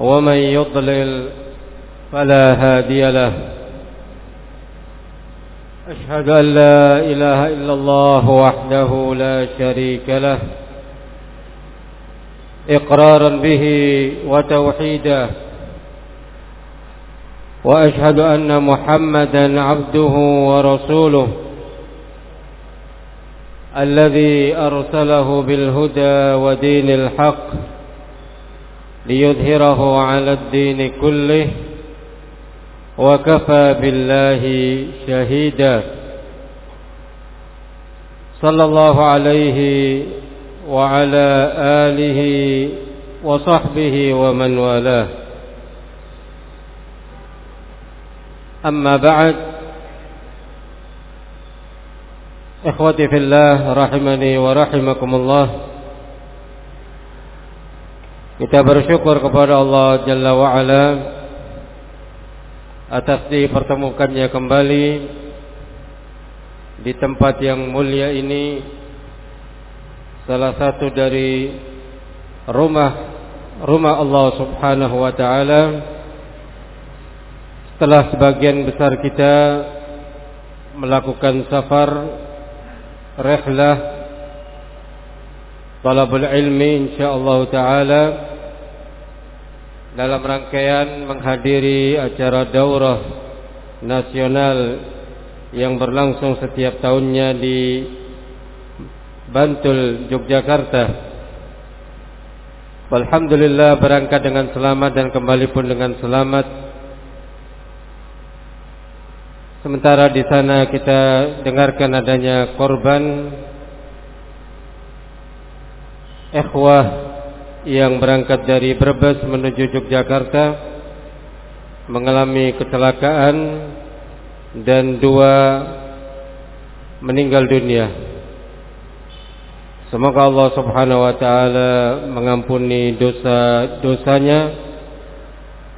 ومن يضلل فلا هادي له. أشهد أن لا إله إلا الله وحده لا شريك له. إقرارا به وتوحيدا. وأشهد أن محمدا عبده ورسوله الذي أرسله بالهدى ودين الحق. ليظهره على الدين كله وكفى بالله شهيدا. صلى الله عليه وعلى آله وصحبه ومن والاه. أما بعد إخوتي في الله رحمني ورحمكم الله. Kita bersyukur kepada Allah Jalla wa'ala Atas dipertemukannya kembali Di tempat yang mulia ini Salah satu dari Rumah Rumah Allah subhanahu wa ta'ala. Setelah sebagian besar kita Melakukan safar Rehlah Talabul ilmi insyaAllah ta'ala dalam rangkaian menghadiri acara daurah nasional yang berlangsung setiap tahunnya di Bantul, Yogyakarta. Alhamdulillah berangkat dengan selamat dan kembali pun dengan selamat. Sementara di sana kita dengarkan adanya korban ikhwah yang berangkat dari Brebes menuju Yogyakarta mengalami kecelakaan dan dua meninggal dunia. Semoga Allah Subhanahu wa taala mengampuni dosa-dosanya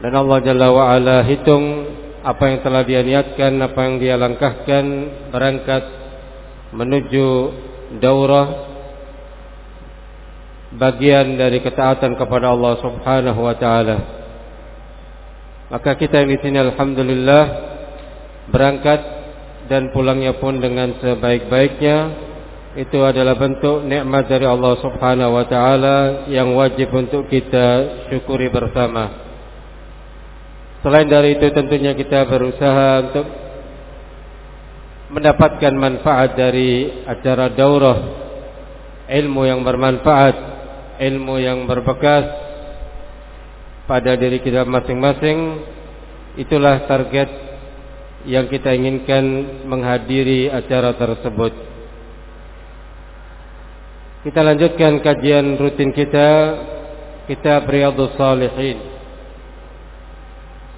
dan Allah Jalla wa ala hitung apa yang telah dia niatkan, apa yang dia langkahkan berangkat menuju daurah bagian dari ketaatan kepada Allah Subhanahu wa taala. Maka kita di sini alhamdulillah berangkat dan pulangnya pun dengan sebaik-baiknya itu adalah bentuk nikmat dari Allah Subhanahu wa taala yang wajib untuk kita syukuri bersama. Selain dari itu tentunya kita berusaha untuk mendapatkan manfaat dari acara daurah ilmu yang bermanfaat ilmu yang berbekas pada diri kita masing-masing itulah target yang kita inginkan menghadiri acara tersebut. Kita lanjutkan kajian rutin kita kitab Riyadhus Salihin.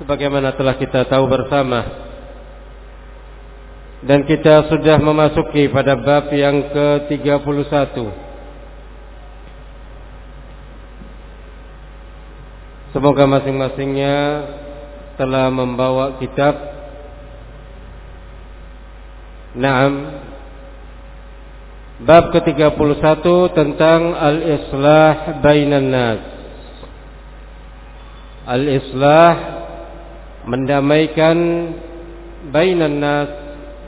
Sebagaimana telah kita tahu bersama dan kita sudah memasuki pada bab yang ke-31 Semoga masing-masingnya telah membawa kitab Naam. Bab ke-31 tentang Al-Islah Bainan Nas. Al-Islah Mendamaikan Bainan Nas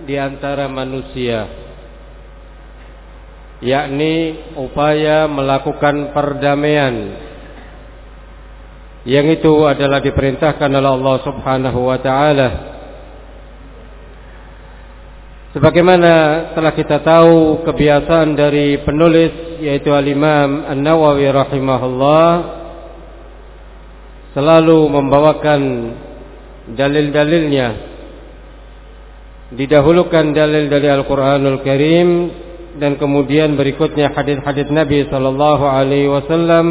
Di antara manusia Yakni upaya melakukan perdamaian yang itu adalah diperintahkan oleh Allah Subhanahu wa taala. Sebagaimana telah kita tahu kebiasaan dari penulis yaitu Al-Imam An-Nawawi rahimahullah selalu membawakan dalil-dalilnya didahulukan dalil dari Al-Qur'anul Karim dan kemudian berikutnya hadis-hadis Nabi sallallahu alaihi wasallam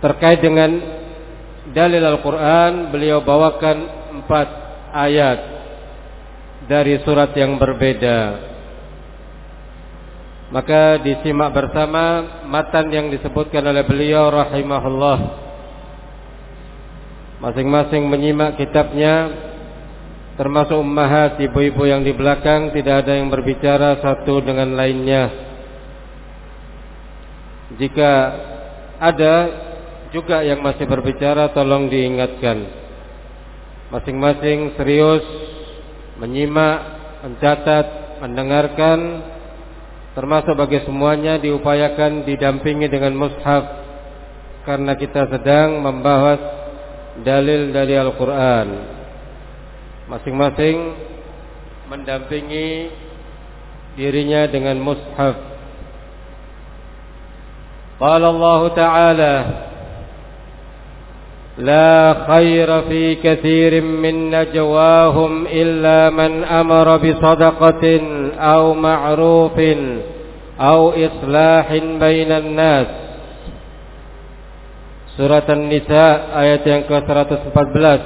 terkait dengan dalil Al-Quran beliau bawakan empat ayat dari surat yang berbeda. Maka disimak bersama matan yang disebutkan oleh beliau rahimahullah. Masing-masing menyimak kitabnya termasuk ummahat ibu-ibu yang di belakang tidak ada yang berbicara satu dengan lainnya. Jika ada juga yang masih berbicara tolong diingatkan. Masing-masing serius menyimak, mencatat, mendengarkan termasuk bagi semuanya diupayakan didampingi dengan mushaf karena kita sedang membahas dalil dari Al-Qur'an. Masing-masing mendampingi dirinya dengan mushaf. Qala Allah Ta'ala لا خير في كثير من نجواهم إلا من أمر بصدقة أو معروف أو إصلاح بين الناس. سورة النساء آية 114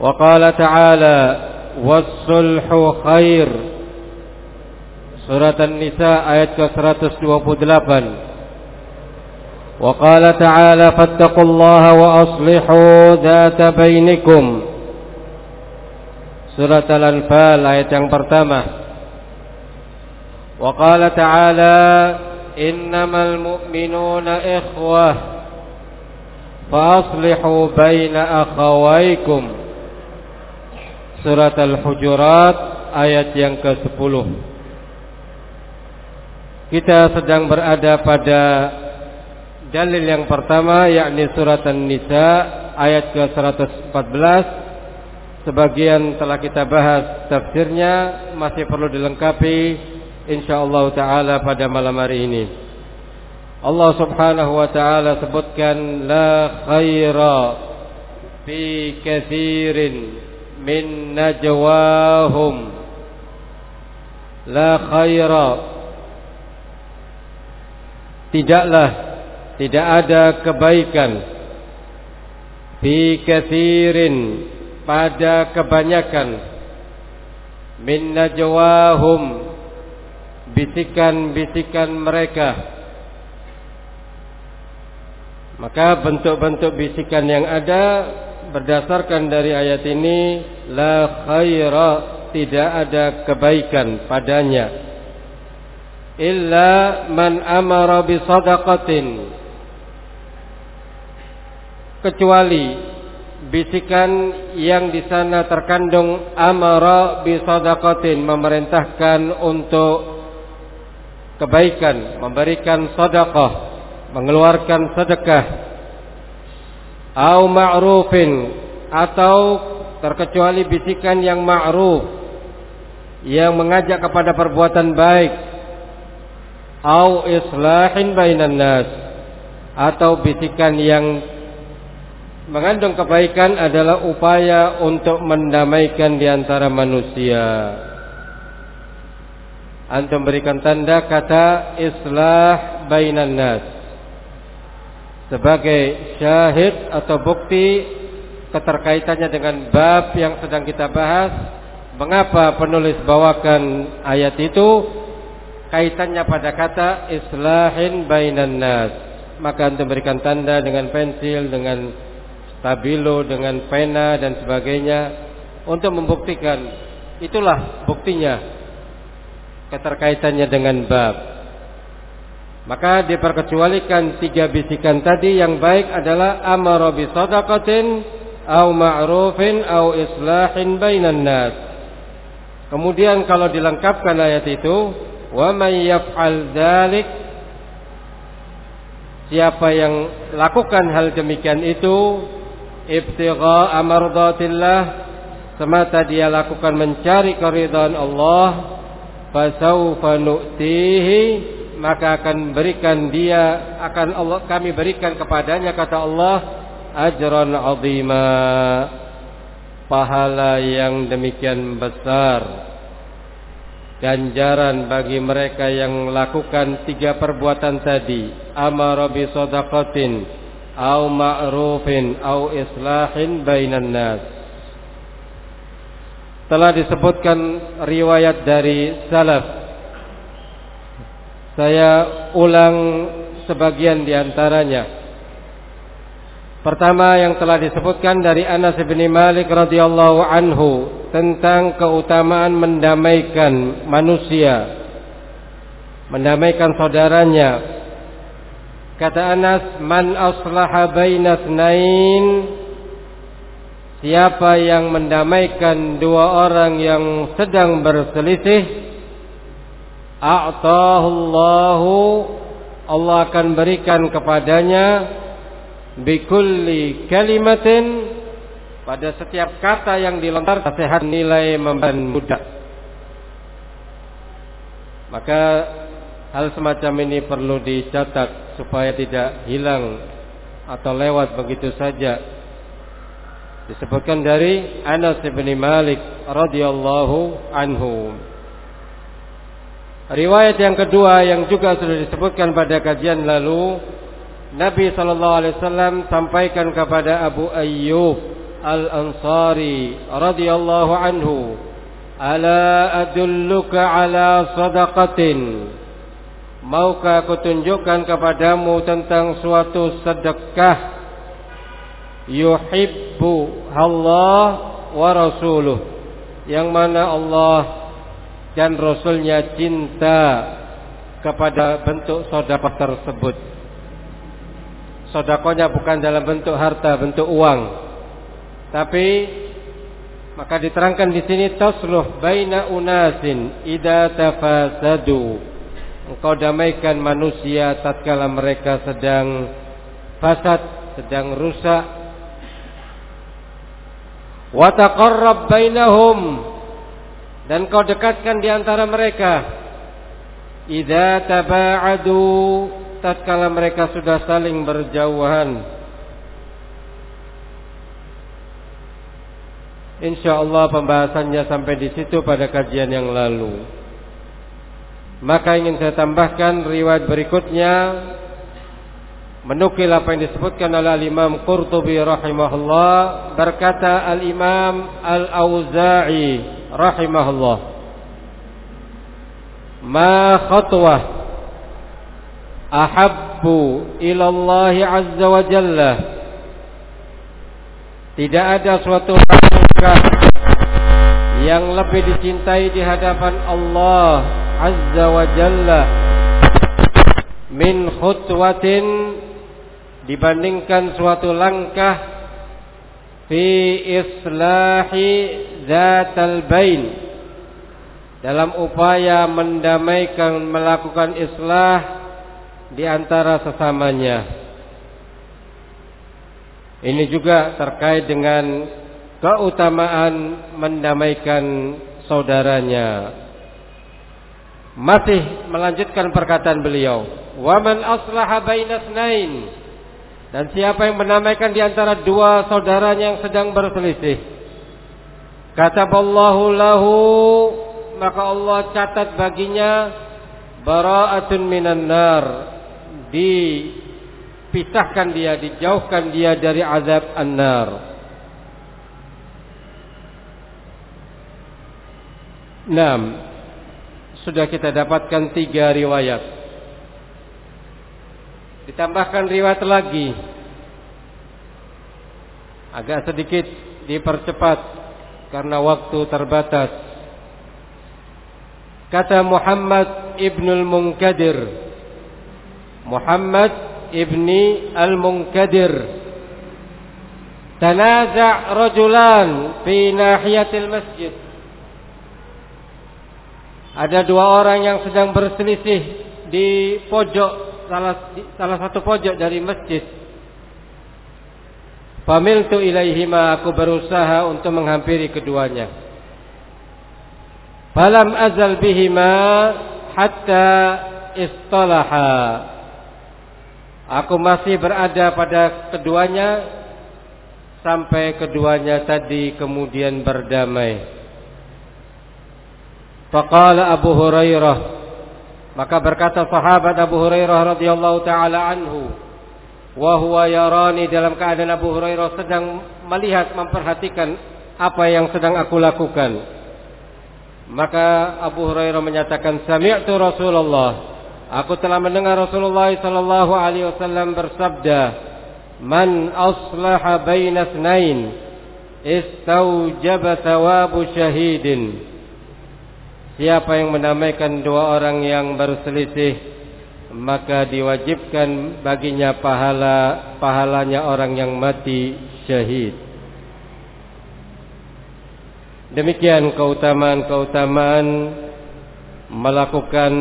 وقال تعالى والصلح خير. سورة النساء آية 128 وقال تعالى فاتقوا الله وأصلحوا ذات بينكم Surat Al-Anfal ayat yang pertama Wa qala ta'ala innamal mu'minuna ikhwah fa aslihu baina akhawaykum Surat Al-Hujurat ayat yang ke-10 Kita sedang berada pada Dalil yang pertama yakni surat An-Nisa ayat ke-114 sebagian telah kita bahas tafsirnya masih perlu dilengkapi insyaallah taala pada malam hari ini. Allah Subhanahu wa taala sebutkan la khaira fi katsirin min najwahum. La khaira. Tidaklah tidak ada kebaikan. Kathirin pada kebanyakan. Min najwahum bisikan-bisikan mereka. Maka bentuk-bentuk bisikan yang ada berdasarkan dari ayat ini la khaira tidak ada kebaikan padanya. Illa man amara bi sadaqatin kecuali bisikan yang di sana terkandung amara bisadaqatin memerintahkan untuk kebaikan, memberikan sedekah, mengeluarkan sedekah. Au ma'rufin atau terkecuali bisikan yang ma'ruf yang mengajak kepada perbuatan baik. Au islahin bainan nas atau bisikan yang mengandung kebaikan adalah upaya untuk mendamaikan di antara manusia. Antum berikan tanda kata islah bainan nas sebagai syahid atau bukti keterkaitannya dengan bab yang sedang kita bahas. Mengapa penulis bawakan ayat itu? Kaitannya pada kata islahin bainan nas. Maka antum berikan tanda dengan pensil dengan stabilo dengan pena dan sebagainya untuk membuktikan itulah buktinya keterkaitannya dengan bab. Maka diperkecualikan tiga bisikan tadi yang baik adalah amara bi sadaqatin au ma'rufin au islahin bainan nas. Kemudian kalau dilengkapkan ayat itu wa may yaf'al dzalik siapa yang lakukan hal demikian itu ibtigha amardatillah semata dia lakukan mencari keridhaan Allah fasaufa nu'tihi maka akan berikan dia akan Allah kami berikan kepadanya kata Allah ajran azima pahala yang demikian besar. Ganjaran bagi mereka yang melakukan tiga perbuatan tadi amara bi sadaqatin au ma'rufin au islahin bainan nas. Telah disebutkan riwayat dari salaf. Saya ulang sebagian di antaranya. Pertama yang telah disebutkan dari Anas bin Malik radhiyallahu anhu tentang keutamaan mendamaikan manusia, mendamaikan saudaranya. Kata Anas, "Man aslaha baina nain Siapa yang mendamaikan dua orang yang sedang berselisih, a'tahu Allahu Allah akan berikan kepadanya bikulli kalimatin pada setiap kata yang dilontar nasihat nilai memban. Maka hal semacam ini perlu dicatat supaya tidak hilang atau lewat begitu saja. Disebutkan dari Anas bin Malik radhiyallahu anhu. Riwayat yang kedua yang juga sudah disebutkan pada kajian lalu Nabi sallallahu alaihi wasallam sampaikan kepada Abu Ayyub Al-Ansari radhiyallahu anhu, "Ala adulluka ala sadaqatin?" Maukah aku tunjukkan kepadamu tentang suatu sedekah yuhibbu Allah wa rasuluh yang mana Allah dan Rasulnya cinta kepada bentuk sedekah tersebut sodakonya bukan dalam bentuk harta, bentuk uang. Tapi maka diterangkan di sini tasluh baina unasin ida tafasadu. Engkau damaikan manusia tatkala mereka sedang fasad, sedang rusak. Wa taqarrab bainahum dan kau dekatkan di antara mereka. Idza taba'adu tatkala mereka sudah saling berjauhan Insyaallah pembahasannya sampai di situ pada kajian yang lalu. Maka ingin saya tambahkan riwayat berikutnya. Menukil apa yang disebutkan oleh Al-Imam Qurtubi rahimahullah. Berkata Al-Imam Al-Auza'i rahimahullah. Ma khatwah ahabbu ila Allah azza wa jalla. Tidak ada suatu langkah yang lebih dicintai di hadapan Allah azza wa jalla min khutwatin dibandingkan suatu langkah fi islahi zatal bain dalam upaya mendamaikan melakukan islah di antara sesamanya. Ini juga terkait dengan keutamaan mendamaikan saudaranya. Masih melanjutkan perkataan beliau, "Wa man aslaha bainas nain." Dan siapa yang mendamaikan di antara dua saudaranya yang sedang berselisih. Kataballahu lahu maka Allah catat baginya bara'atun minan nar dipisahkan dia, dijauhkan dia dari azab an-nar. Enam. Sudah kita dapatkan tiga riwayat. Ditambahkan riwayat lagi. Agak sedikit dipercepat karena waktu terbatas. Kata Muhammad Ibnul Munkadir Muhammad ibni Al-Munkadir Tanaza' rajulan fi nahiyatil masjid Ada dua orang yang sedang berselisih di pojok salah salah satu pojok dari masjid. Familtu ilaihima aku berusaha untuk menghampiri keduanya. Falam azal bihima hatta istalaha. Aku masih berada pada keduanya sampai keduanya tadi kemudian berdamai. Faqala Abu Hurairah. Maka berkata sahabat Abu Hurairah radhiyallahu taala anhu wa huwa yarani dalam keadaan Abu Hurairah sedang melihat memperhatikan apa yang sedang aku lakukan. Maka Abu Hurairah menyatakan sami'tu Rasulullah. Aku telah mendengar Rasulullah sallallahu alaihi wasallam bersabda man aslaha baina itsnain istaujaba thawabu syahidin Siapa yang menamaikan dua orang yang berselisih maka diwajibkan baginya pahala pahalanya orang yang mati syahid. Demikian keutamaan-keutamaan melakukan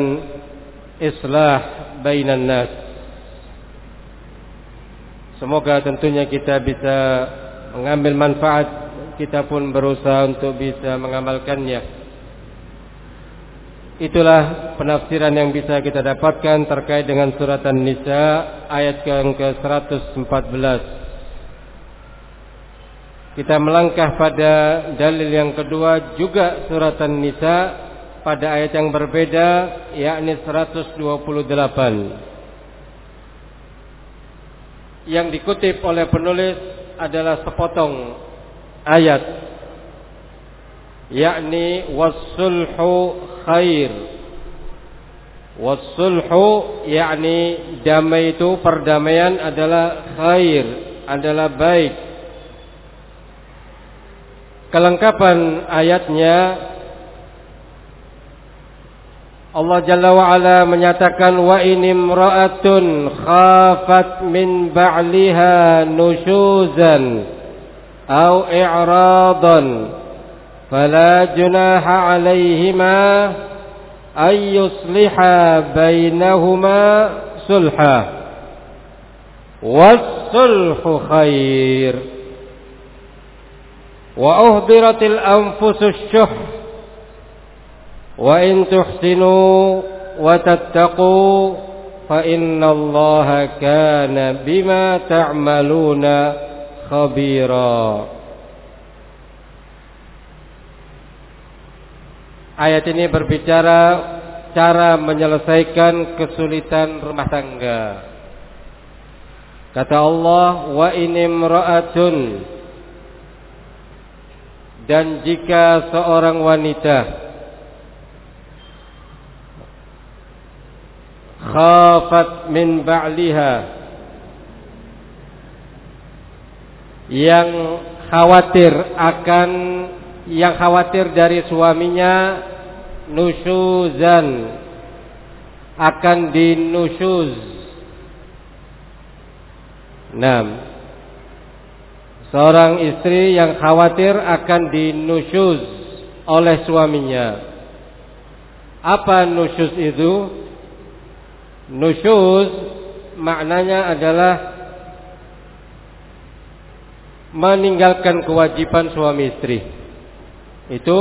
islah bainan nas. Semoga tentunya kita bisa mengambil manfaat, kita pun berusaha untuk bisa mengamalkannya. Itulah penafsiran yang bisa kita dapatkan terkait dengan surat An-Nisa ayat yang ke-114. Kita melangkah pada dalil yang kedua juga surat An-Nisa pada ayat yang berbeda yakni 128. Yang dikutip oleh penulis adalah sepotong ayat yakni wasulhu khair. Wasulhu yakni damai itu perdamaian adalah khair adalah baik. Kelengkapan ayatnya Allah Jalla wa Ala menyatakan wa inim ra'atun khafat min ba'liha nushuzan au i'radan فلا جناح عليهما أن يصلحا بينهما صلحا. والصلح خير. وأهضرت الأنفس الشح. وإن تحسنوا وتتقوا فإن الله كان بما تعملون خبيرا. Ayat ini berbicara cara menyelesaikan kesulitan rumah tangga. Kata Allah, wa inimra'atun dan jika seorang wanita khafat min ba'liha yang khawatir akan yang khawatir dari suaminya nusyuzan akan dinusyuz. Enam. Seorang istri yang khawatir akan dinusyuz oleh suaminya. Apa nusyuz itu? Nusyuz maknanya adalah meninggalkan kewajiban suami istri. Itu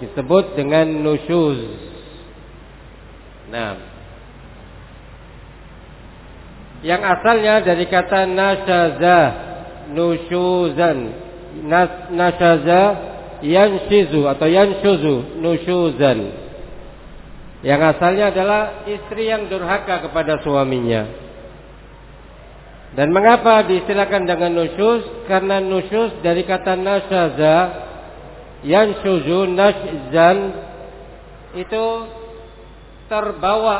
disebut dengan nusyuz. Nah, yang asalnya dari kata nasyaza, nusyuzan. Nas, nasyaza yanshizu atau yanshuzu, nusyuzan. Yang asalnya adalah istri yang durhaka kepada suaminya. Dan mengapa diistilahkan dengan nusyuz? Karena nusyuz dari kata nasyaza yang suzu nashzan itu terbawa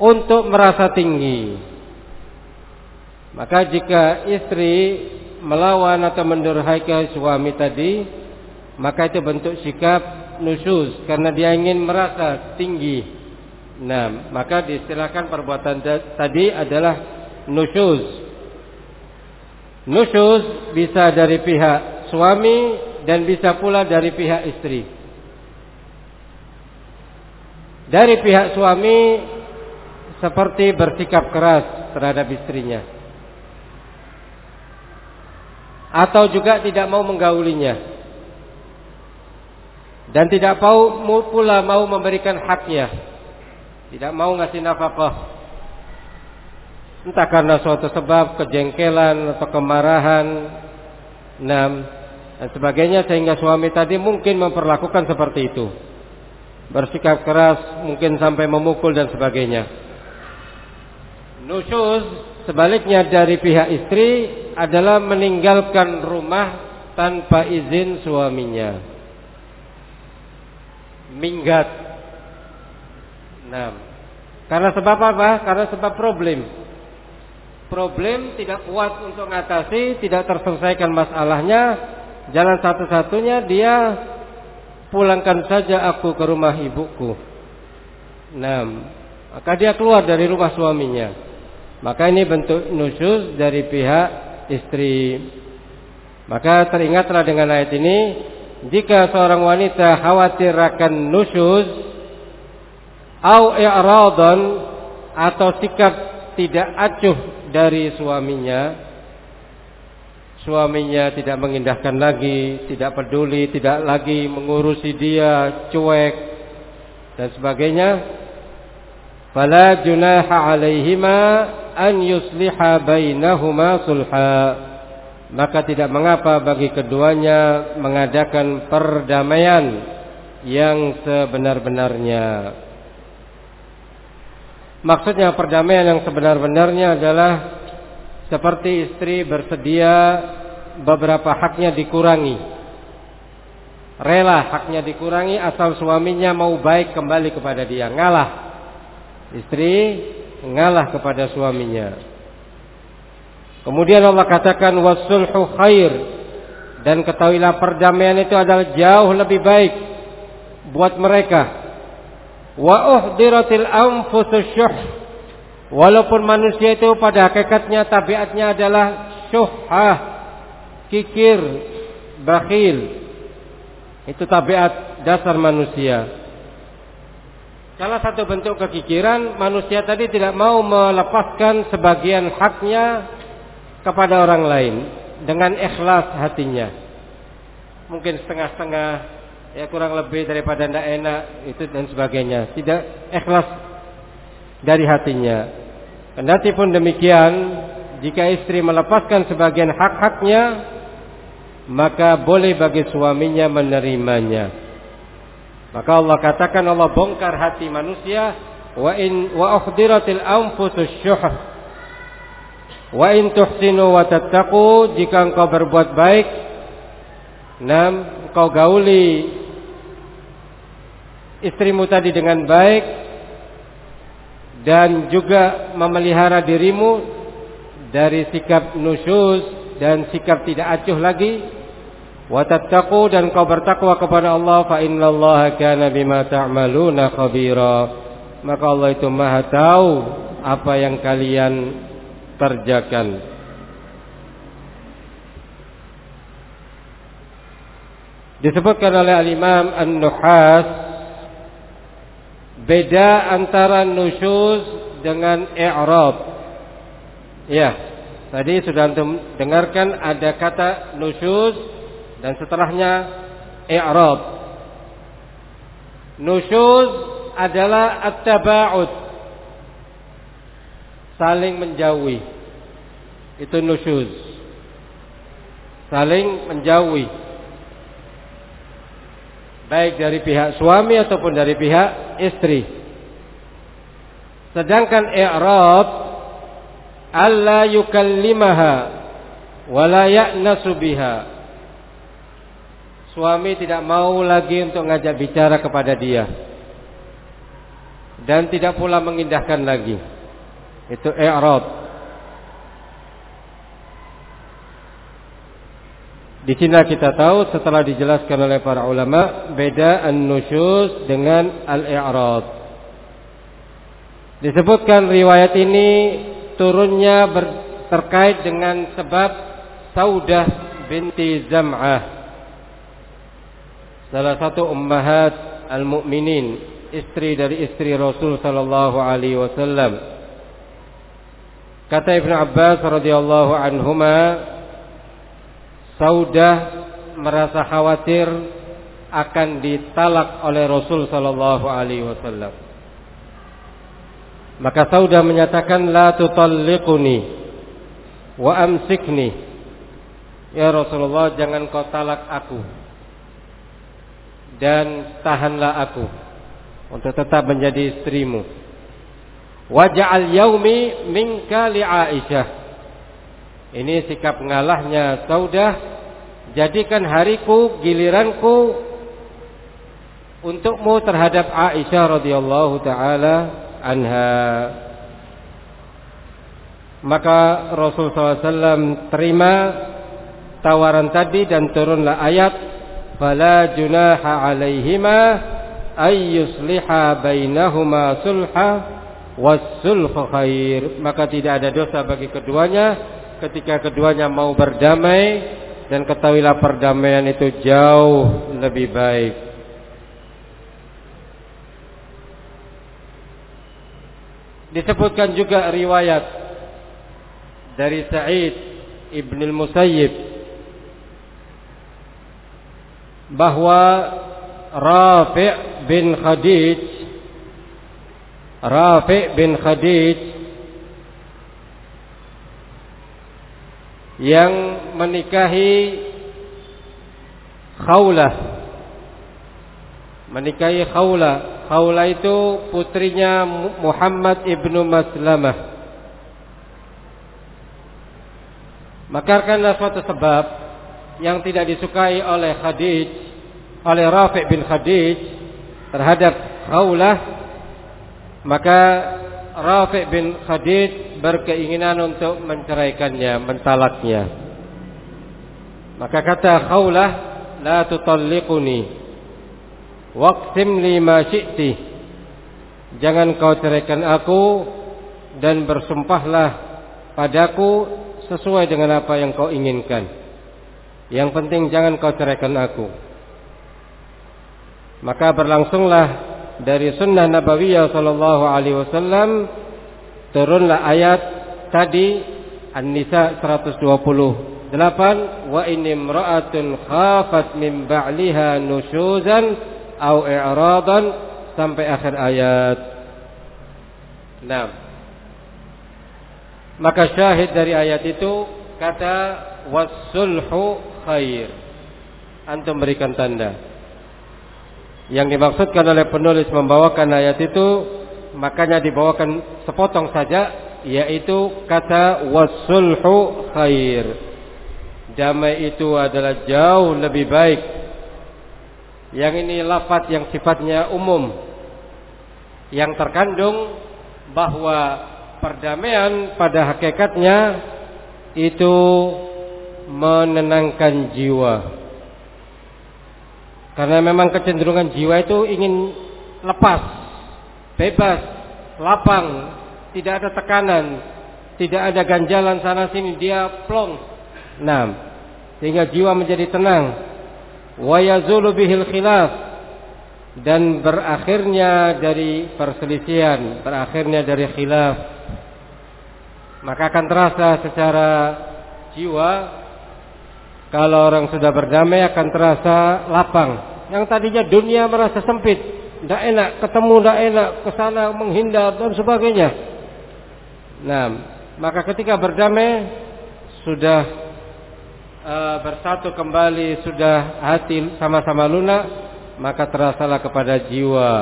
untuk merasa tinggi. Maka jika istri melawan atau mendurhakai suami tadi, maka itu bentuk sikap nusus karena dia ingin merasa tinggi. Nah, maka diistilahkan perbuatan tadi adalah nusus. Nusus bisa dari pihak suami dan bisa pula dari pihak istri. Dari pihak suami seperti bersikap keras terhadap istrinya. Atau juga tidak mau menggaulinya. Dan tidak mau pula mau memberikan haknya. Tidak mau ngasih nafkah. Entah karena suatu sebab kejengkelan atau kemarahan. Nah, dan sebagainya sehingga suami tadi mungkin memperlakukan seperti itu. bersikap keras, mungkin sampai memukul dan sebagainya. Nusyuz sebaliknya dari pihak istri adalah meninggalkan rumah tanpa izin suaminya. Minggat. Nah, karena sebab apa? Karena sebab problem. Problem tidak kuat untuk mengatasi, tidak terselesaikan masalahnya. Jalan satu-satunya dia pulangkan saja aku ke rumah ibuku. Nah, maka dia keluar dari rumah suaminya. Maka ini bentuk nusyuz dari pihak istri. Maka teringatlah dengan ayat ini, jika seorang wanita khawatir akan nusyuz au i'radan atau sikap tidak acuh dari suaminya, suaminya tidak mengindahkan lagi, tidak peduli, tidak lagi mengurusi dia, cuek dan sebagainya. Fala junaha alaihima an yusliha bainahuma sulha maka tidak mengapa bagi keduanya mengadakan perdamaian yang sebenar-benarnya. Maksudnya perdamaian yang sebenar-benarnya adalah seperti istri bersedia beberapa haknya dikurangi. Rela haknya dikurangi asal suaminya mau baik kembali kepada dia. Ngalah. Istri ngalah kepada suaminya. Kemudian Allah katakan wasulhu khair dan ketahuilah perdamaian itu adalah jauh lebih baik buat mereka. Wa uhdiratil anfusus syuh. Walaupun manusia itu pada hakikatnya tabiatnya adalah syuhah, kikir, bakhil. Itu tabiat dasar manusia. Salah satu bentuk kekikiran manusia tadi tidak mau melepaskan sebagian haknya kepada orang lain dengan ikhlas hatinya. Mungkin setengah-setengah ya kurang lebih daripada tidak enak itu dan sebagainya. Tidak ikhlas dari hatinya. Kendati pun demikian, jika istri melepaskan sebagian hak-haknya, maka boleh bagi suaminya menerimanya. Maka Allah katakan Allah bongkar hati manusia wa in wa ukhdiratil anfusus syuh Wa in tuhsinu wa tattaqu jika engkau berbuat baik enam engkau gauli istrimu tadi dengan baik dan juga memelihara dirimu dari sikap nusyuz dan sikap tidak acuh lagi wa tattaqu dan kau bertakwa kepada Allah fa innallaha kana bima ta'maluna khabira maka Allah itu Maha tahu apa yang kalian kerjakan. Disebutkan oleh Al-Imam An-Nuhas beda antara nusyuz dengan i'rab. Ya, tadi sudah dengarkan ada kata nusyuz dan setelahnya i'rab. Nusyuz adalah at-taba'ud saling menjauhi. Itu nusyuz. Saling menjauhi. Baik dari pihak suami ataupun dari pihak istri. Sedangkan i'rab alla yukallimaha wala ya'nasu biha. Suami tidak mau lagi untuk ngajak bicara kepada dia dan tidak pula mengindahkan lagi. Itu i'rad. Di sini kita tahu setelah dijelaskan oleh para ulama beda an-nusyuz dengan al-i'rad. Disebutkan riwayat ini turunnya ber, terkait dengan sebab Saudah binti Zam'ah salah satu ummahat al-mu'minin istri dari istri Rasul sallallahu alaihi wasallam Kata Ibn Abbas radhiyallahu anhuma, Saudah merasa khawatir akan ditalak oleh Rasul sallallahu alaihi wasallam. Maka Saudah menyatakan la tutalliquni wa amsikni. Ya Rasulullah, jangan kau talak aku. Dan tahanlah aku. untuk tetap menjadi istrimu. Waja'al yaumi minka li Aisyah. Ini sikap ngalahnya Saudah. Jadikan hariku, giliranku untukmu terhadap Aisyah radhiyallahu taala anha. Maka Rasul SAW terima tawaran tadi dan turunlah ayat fala junaha alaihima ay yusliha bainahuma sulha wasulhu khair maka tidak ada dosa bagi keduanya ketika keduanya mau berdamai dan ketahuilah perdamaian itu jauh lebih baik. Disebutkan juga riwayat dari Sa'id Ibn al-Musayyib bahwa Rafi' bin Khadij Rafi' bin Khadij yang menikahi Khawlah menikahi Khawlah Khawlah itu putrinya Muhammad ibnu Maslamah. Maka karena suatu sebab yang tidak disukai oleh Khadij oleh Rafi' bin Khadij terhadap Khawlah maka Rafi' bin Khadid berkeinginan untuk menceraikannya, mentalaknya. Maka kata Khawlah, la tutalliquni. Waqsim li ma syi'ti. Jangan kau ceraikan aku dan bersumpahlah padaku sesuai dengan apa yang kau inginkan. Yang penting jangan kau ceraikan aku. Maka berlangsunglah dari sunnah Nabawiyah sallallahu alaihi wasallam turunlah ayat tadi An-Nisa 128 wa in imra'atun khafat min ba'liha nusyuzan au i'radan sampai akhir ayat. Nah. Maka syahid dari ayat itu kata wasulhu khair. Antum berikan tanda. Yang dimaksudkan oleh penulis membawakan ayat itu makanya dibawakan sepotong saja yaitu kata wasulhu khair. Damai itu adalah jauh lebih baik. Yang ini lafaz yang sifatnya umum. Yang terkandung bahwa perdamaian pada hakikatnya itu menenangkan jiwa. Karena memang kecenderungan jiwa itu ingin lepas, bebas, lapang, tidak ada tekanan, tidak ada ganjalan sana sini, dia plong. Nah, sehingga jiwa menjadi tenang. Wa yazulu bihil khilaf dan berakhirnya dari perselisihan, berakhirnya dari khilaf. Maka akan terasa secara jiwa kalau orang sudah berdamai akan terasa lapang. Yang tadinya dunia merasa sempit, tidak enak, ketemu tidak enak, ke sana menghindar dan sebagainya. Nah, maka ketika berdamai sudah uh, bersatu kembali, sudah hati sama-sama lunak, maka terasalah kepada jiwa.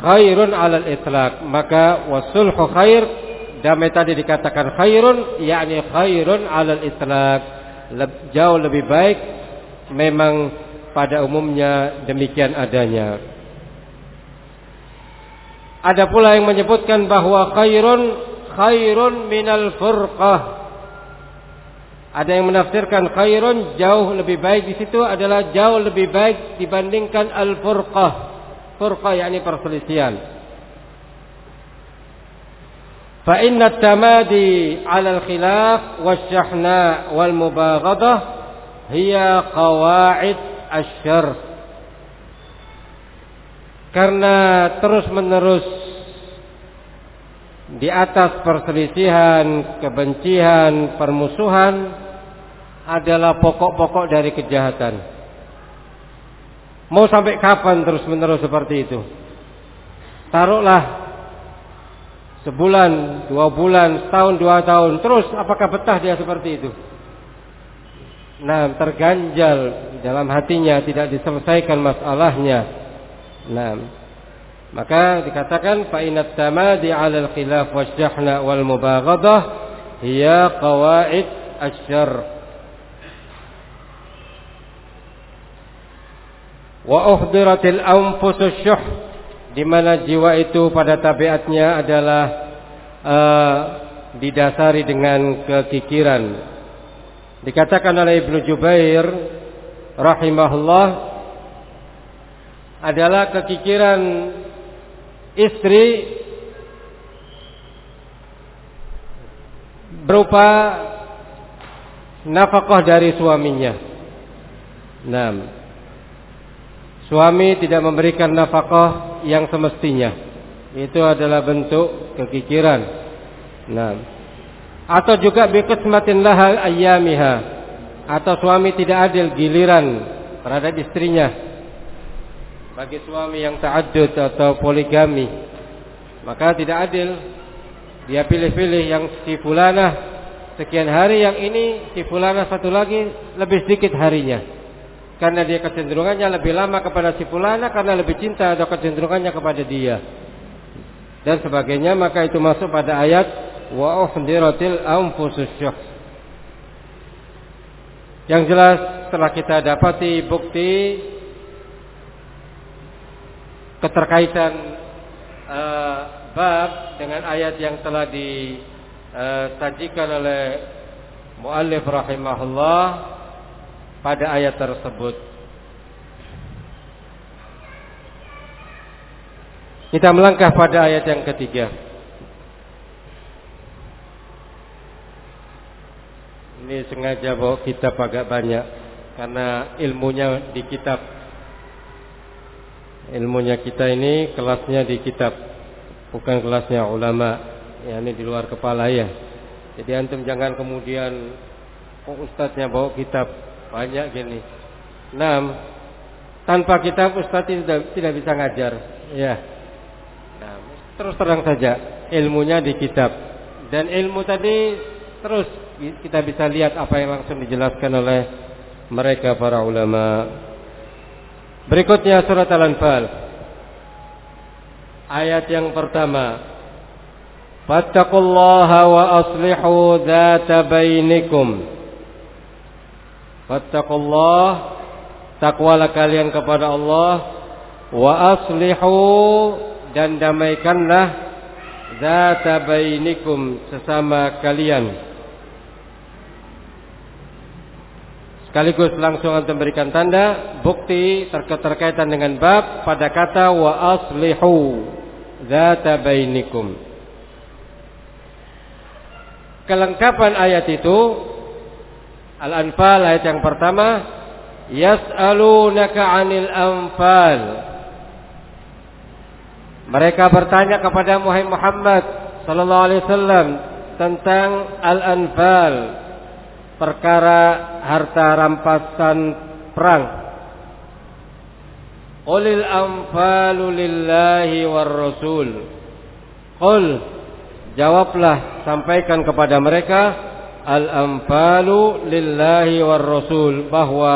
Khairun alal itlaq. Maka wasulhu khair damai tadi dikatakan khairun yakni khairun alal itlaq. Jauh lebih baik memang pada umumnya demikian adanya. Ada pula yang menyebutkan bahwa khairun khairun minal furqah. Ada yang menafsirkan khairun jauh lebih baik di situ adalah jauh lebih baik dibandingkan al furqah. Furqah yakni perselisihan. Fa inna tamadi 'ala al khilaf wasyahna wal mubaghadah hiya qawaid asyar karena terus menerus di atas perselisihan, kebencian, permusuhan adalah pokok-pokok dari kejahatan. Mau sampai kapan terus menerus seperti itu? Taruhlah sebulan, dua bulan, setahun, dua tahun, terus apakah betah dia seperti itu? Nah, terganjal dalam hatinya tidak diselesaikan masalahnya. Nah, maka dikatakan fa inat tamadi 'ala al-khilaf wasyahna wal mubaghadah hiya qawaid asy-syarr. Wa uhdiratil anfusus syuh di mana jiwa itu pada tabiatnya adalah uh, didasari dengan kekikiran. Dikatakan oleh Ibnu Jubair rahimahullah adalah kekikiran istri berupa nafkah dari suaminya. Nah, suami tidak memberikan nafkah yang semestinya. Itu adalah bentuk kekikiran. Nah, atau juga biqismatin laha ayyamiha. Atau suami tidak adil giliran terhadap istrinya. Bagi suami yang ta'addud atau poligami maka tidak adil. Dia pilih-pilih yang si fulana sekian hari yang ini si fulana satu lagi lebih sedikit harinya. Karena dia kecenderungannya lebih lama kepada si fulana karena lebih cinta atau kecenderungannya kepada dia. Dan sebagainya maka itu masuk pada ayat wa uhdiratil anfusus Yang jelas setelah kita dapati bukti keterkaitan uh, bab dengan ayat yang telah disajikan oleh muallif rahimahullah pada ayat tersebut. Kita melangkah pada ayat yang ketiga. Ini sengaja bawa kitab agak banyak karena ilmunya di kitab. Ilmunya kita ini kelasnya di kitab, bukan kelasnya ulama. Ya ini di luar kepala ya. Jadi antum jangan kemudian oh ustadznya bawa kitab banyak gini. Enam, tanpa kitab ustadz tidak, tidak bisa ngajar. Ya. Nah, terus terang saja ilmunya di kitab dan ilmu tadi terus kita bisa lihat apa yang langsung dijelaskan oleh mereka para ulama. Berikutnya surat Al-Anfal. Ayat yang pertama. Fattaqullaha wa aslihu bainikum. Takwalah kalian kepada Allah wa aslihu dan damaikanlah dzata bainikum sesama kalian. Sekaligus langsung antum berikan tanda bukti terkaitan dengan bab pada kata wa aslihu zata bainikum. Kelengkapan ayat itu Al-Anfal ayat yang pertama yas'alunaka 'anil anfal. Mereka bertanya kepada Muhammad sallallahu alaihi wasallam tentang al-anfal, perkara harta rampasan perang. Qulil anfalu lillahi war rasul. Qul jawablah sampaikan kepada mereka al anfalu lillahi war rasul bahwa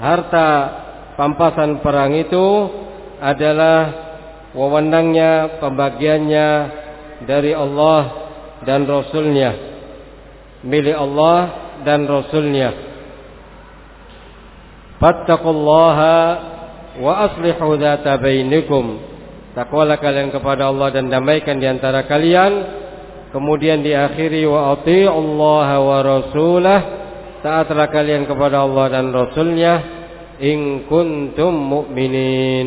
harta pampasan perang itu adalah wewenangnya pembagiannya dari Allah dan Rasulnya milik Allah dan Rasulnya. Fattaqullaha wa aslihu dhata bainikum. Takwalah kalian kepada Allah dan damaikan di antara kalian. Kemudian diakhiri wa Allah wa rasulah. Taatlah kalian kepada Allah dan Rasulnya. In kuntum mu'minin.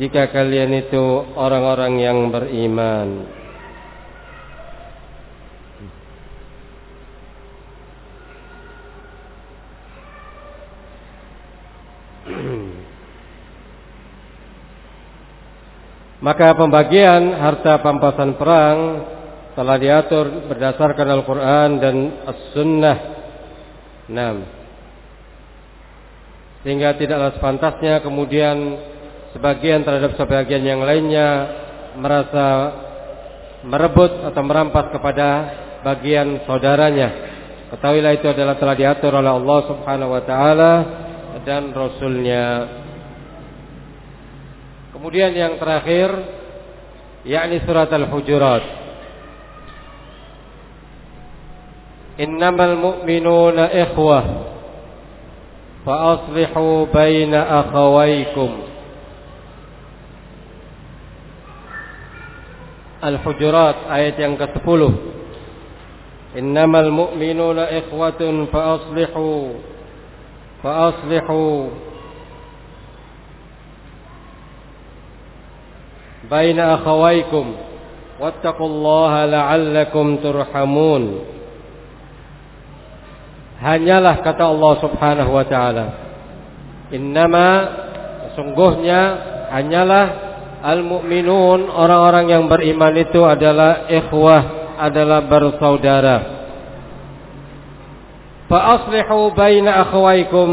Jika kalian itu orang-orang yang beriman. Maka pembagian harta pampasan perang telah diatur berdasarkan Al-Quran dan As-Sunnah. 6. Sehingga tidaklah sepantasnya kemudian sebagian terhadap sebagian yang lainnya merasa merebut atau merampas kepada bagian saudaranya. Ketahuilah itu adalah telah diatur oleh Allah Subhanahu wa taala dan rasulnya. Kemudian yang terakhir yakni surat Al-Hujurat. Innamal mu'minuna ikhwah fa aslihu baina akhawaykum. Al-Hujurat ayat yang ke-10. Innamal mu'minuna ikhwatun fa aslihu fa aslihu baina akhawaykum. Wattaqullaha la'allakum turhamun. Hanyalah kata Allah Subhanahu wa taala innama sungguhnya hanyalah al-mu'minun orang-orang yang beriman itu adalah ikhwah adalah bersaudara. Fa aslihu baina akhawaykum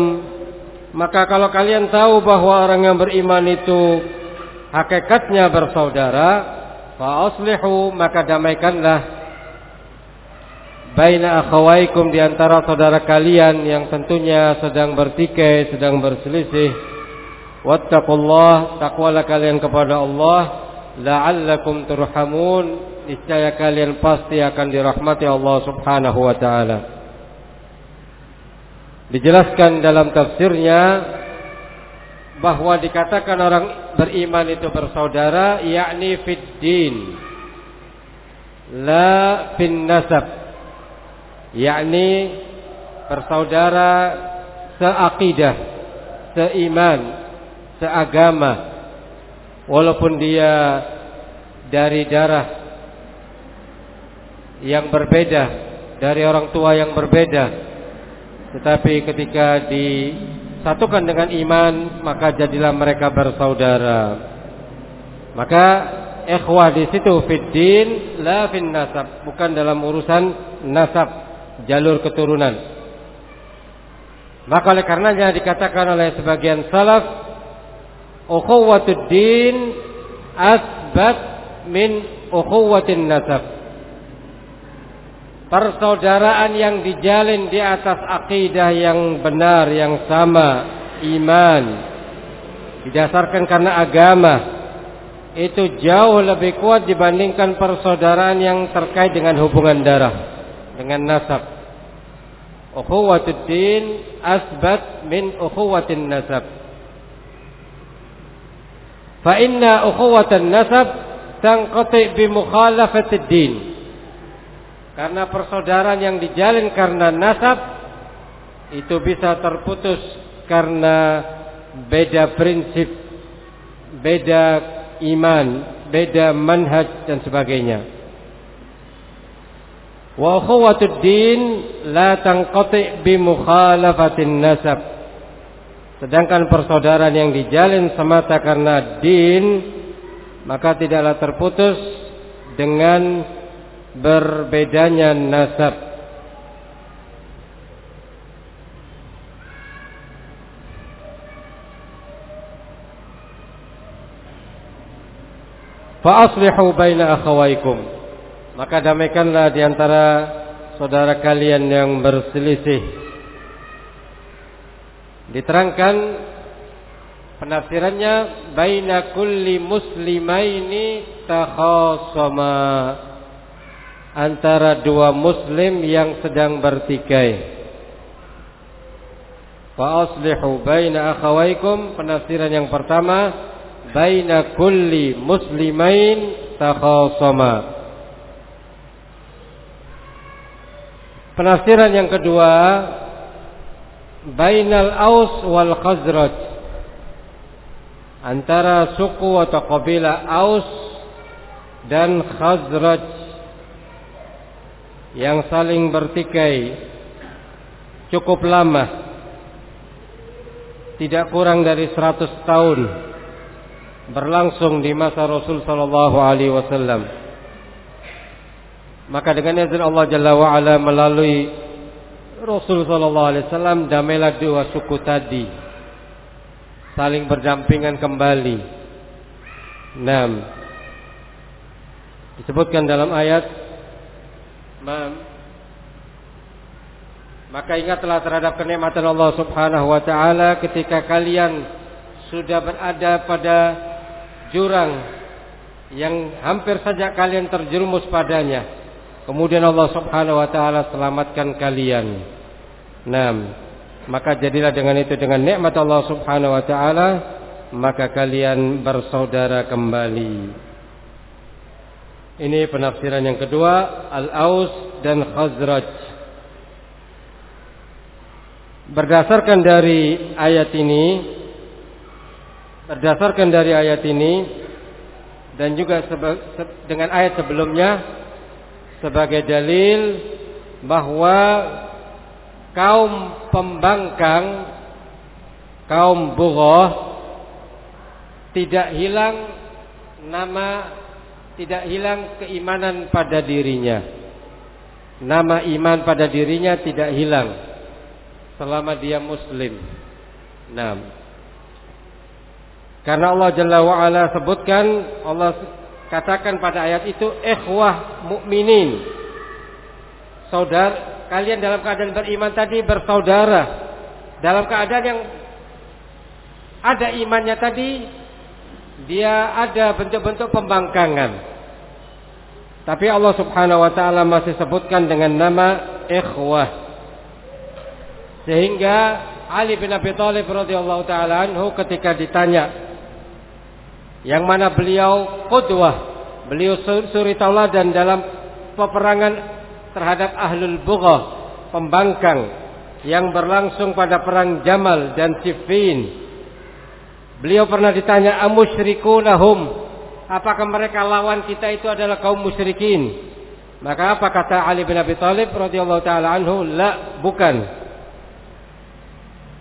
maka kalau kalian tahu bahwa orang yang beriman itu hakikatnya bersaudara, fa aslihu maka damaikanlah baina akhawaikum di antara saudara kalian yang tentunya sedang bertikai, sedang berselisih. Wattaqullah, takwalah kalian kepada Allah, la'allakum turhamun, niscaya kalian pasti akan dirahmati Allah Subhanahu wa taala. Dijelaskan dalam tafsirnya bahwa dikatakan orang beriman itu bersaudara yakni fid din la fin nasab. Yakni bersaudara seakidah seiman seagama. Walaupun dia dari darah yang berbeda dari orang tua yang berbeda. Tetapi ketika di satukan dengan iman maka jadilah mereka bersaudara. Maka ikhwah di situ fiddin la fin nasab. Bukan dalam urusan nasab jalur keturunan. Maka oleh karenanya dikatakan oleh sebagian salaf ukhuwatud din asbat min ukhuwatin nasab persaudaraan yang dijalin di atas akidah yang benar, yang sama, iman, didasarkan karena agama, itu jauh lebih kuat dibandingkan persaudaraan yang terkait dengan hubungan darah, dengan nasab. Ukhuwatud din asbat min ukhuwatin nasab. Fa inna ukhuwatan nasab tanqati bi mukhalafatid din. Karena persaudaraan yang dijalin karena nasab itu bisa terputus karena beda prinsip, beda iman, beda manhaj dan sebagainya. Wa din la tanqati bi mukhalafatin nasab. Sedangkan persaudaraan yang dijalin semata karena din maka tidaklah terputus dengan berbedanya nasab. Fa aslihu baina akhawaykum. Maka damaikanlah di antara saudara kalian yang berselisih. Diterangkan penafsirannya baina kulli muslimaini takhasama antara dua muslim yang sedang bertikai. Fa aslihu baina akhawaykum penafsiran yang pertama baina kulli muslimain takhasama. Penafsiran yang kedua bainal aus wal khazraj antara suku atau kabilah aus dan khazraj yang saling bertikai cukup lama tidak kurang dari 100 tahun berlangsung di masa Rasul sallallahu alaihi wasallam maka dengan izin Allah Jalla wa ala melalui Rasul sallallahu alaihi wasallam damailah dua suku tadi saling berdampingan kembali. 6 disebutkan dalam ayat maka ingatlah terhadap kenikmatan Allah Subhanahu wa taala ketika kalian sudah berada pada jurang yang hampir saja kalian terjerumus padanya. Kemudian Allah Subhanahu wa taala selamatkan kalian. Nah, maka jadilah dengan itu dengan nikmat Allah Subhanahu wa taala maka kalian bersaudara kembali. Ini penafsiran yang kedua, Al-Aus dan Khazraj. Berdasarkan dari ayat ini, berdasarkan dari ayat ini dan juga dengan ayat sebelumnya sebagai dalil bahwa kaum pembangkang kaum bughah tidak hilang nama tidak hilang keimanan pada dirinya. Nama iman pada dirinya tidak hilang selama dia muslim. Nah, karena Allah Jalla wa ala sebutkan Allah katakan pada ayat itu ikhwah mukminin. Saudara, kalian dalam keadaan beriman tadi bersaudara. Dalam keadaan yang ada imannya tadi dia ada bentuk-bentuk pembangkangan. Tapi Allah Subhanahu wa taala masih sebutkan dengan nama ikhwah. Sehingga Ali bin Abi Thalib radhiyallahu taala anhu ketika ditanya yang mana beliau qudwah, beliau suri tauladan dalam peperangan terhadap ahlul bughah, pembangkang yang berlangsung pada perang Jamal dan Siffin Beliau pernah ditanya amusyrikunahum apakah mereka lawan kita itu adalah kaum musyrikin? Maka apa kata Ali bin Abi Thalib radhiyallahu taala anhu? La, bukan.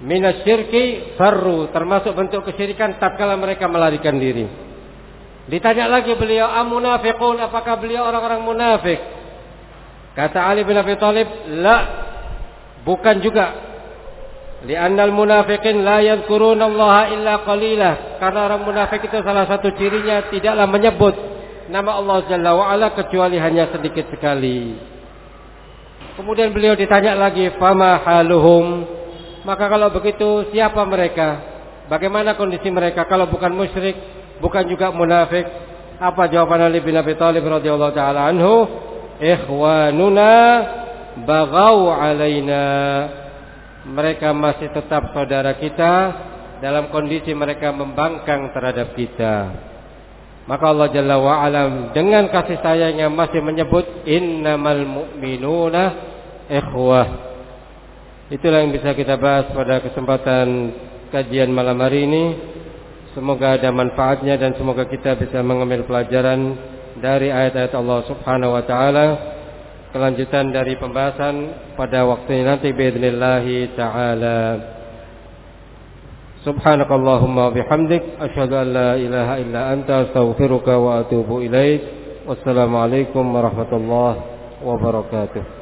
Minasyirki farru, termasuk bentuk kesyirikan tatkala mereka melarikan diri. Ditanya lagi beliau, amunafiqun, apakah beliau orang-orang munafik? Kata Ali bin Abi Thalib, la, bukan juga. Li'annal munafiqin la yadhkurunallaha illa qalila. Karena orang munafik itu salah satu cirinya tidaklah menyebut nama Allah Jalla wa ala kecuali hanya sedikit sekali. Kemudian beliau ditanya lagi, "Fama haluhum?" Maka kalau begitu, siapa mereka? Bagaimana kondisi mereka kalau bukan musyrik, bukan juga munafik? Apa jawaban Ali bin Abi Thalib radhiyallahu taala anhu? Ikhwanuna bagau alaina mereka masih tetap saudara kita dalam kondisi mereka membangkang terhadap kita. Maka Allah Jalla wa alam dengan kasih sayangnya masih menyebut innamal mu'minuna ikhwah. Itulah yang bisa kita bahas pada kesempatan kajian malam hari ini. Semoga ada manfaatnya dan semoga kita bisa mengambil pelajaran dari ayat-ayat Allah Subhanahu wa taala kelanjutan dari pembahasan pada waktunya nanti bi'idnillahi taala. Subhanakallahumma bihamdik asyhadu an la ilaha illa anta astaghfiruka wa atubu ilaih Wassalamualaikum warahmatullahi wabarakatuh.